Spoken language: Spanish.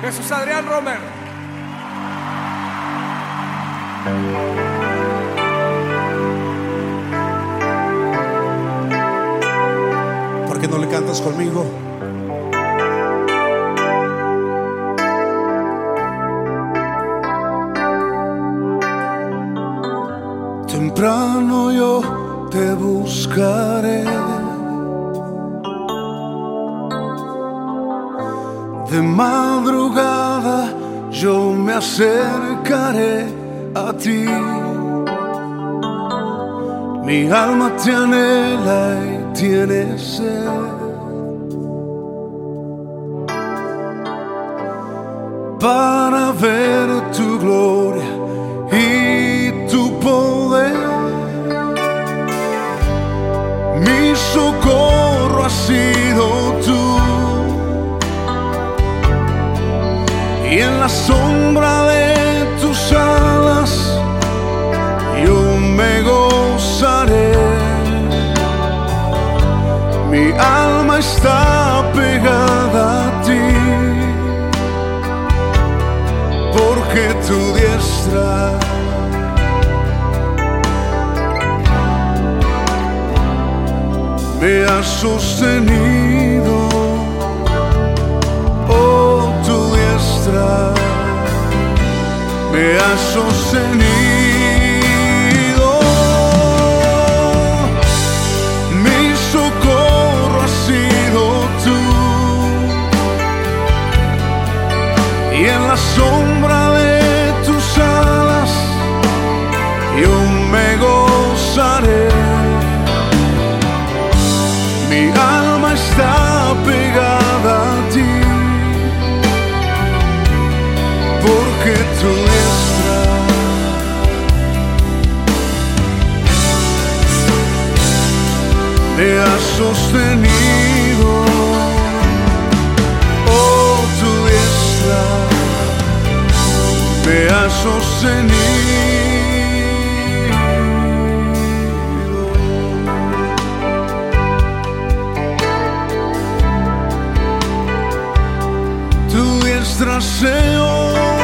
Jesús Adrián Romero. ¿Por qué no le cantas conmigo? Temprano yo te buscaré. De madrugada yo me acercaré a ti. Mi alma te anhela y tiene sed. Para ver tu gloria y tu poder. Mi socorro ha sido tú. Y en la sombra de tus alas yo me gozaré. Mi alma está pegada a ti. Porque tu diestra me ha sostenido. Sostenido. Mi socorro ha sido tú. Y en la sombra de tus alas yo me gozaré. Mi alma está pegada a ti, porque tu diestra me ha sostenido. Oh, tu diestra me ha sostenido. tu diestra, Señor,